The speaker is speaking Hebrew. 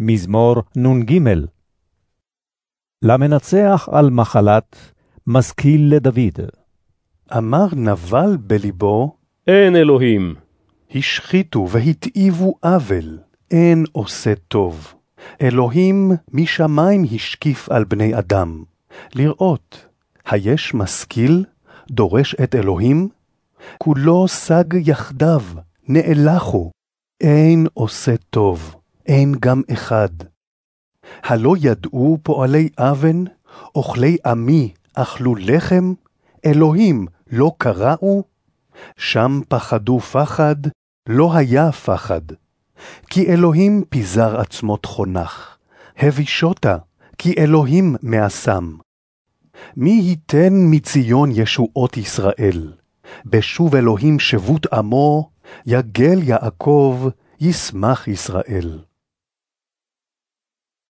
מזמור נ"ג. למנצח על מחלת, משכיל לדוד. אמר נבל בלבו, אין אלוהים. השחיתו והתאיבו עוול, אין עושה טוב. אלוהים משמיים השקיף על בני אדם, לראות, היש משכיל, דורש את אלוהים? כולו סג יחדיו, נאלחו, אין עושה טוב, אין גם אחד. הלא ידעו פועלי אבן, אוכלי עמי אכלו לחם? אלוהים לא קראו? שם פחדו פחד, לא היה פחד. כי אלוהים פיזר עצמות חונך, הבישותה, כי אלוהים מעשם. מי ייתן מציון ישועות ישראל? בשוב אלוהים שבות עמו, יגל יעקב, ישמח ישראל.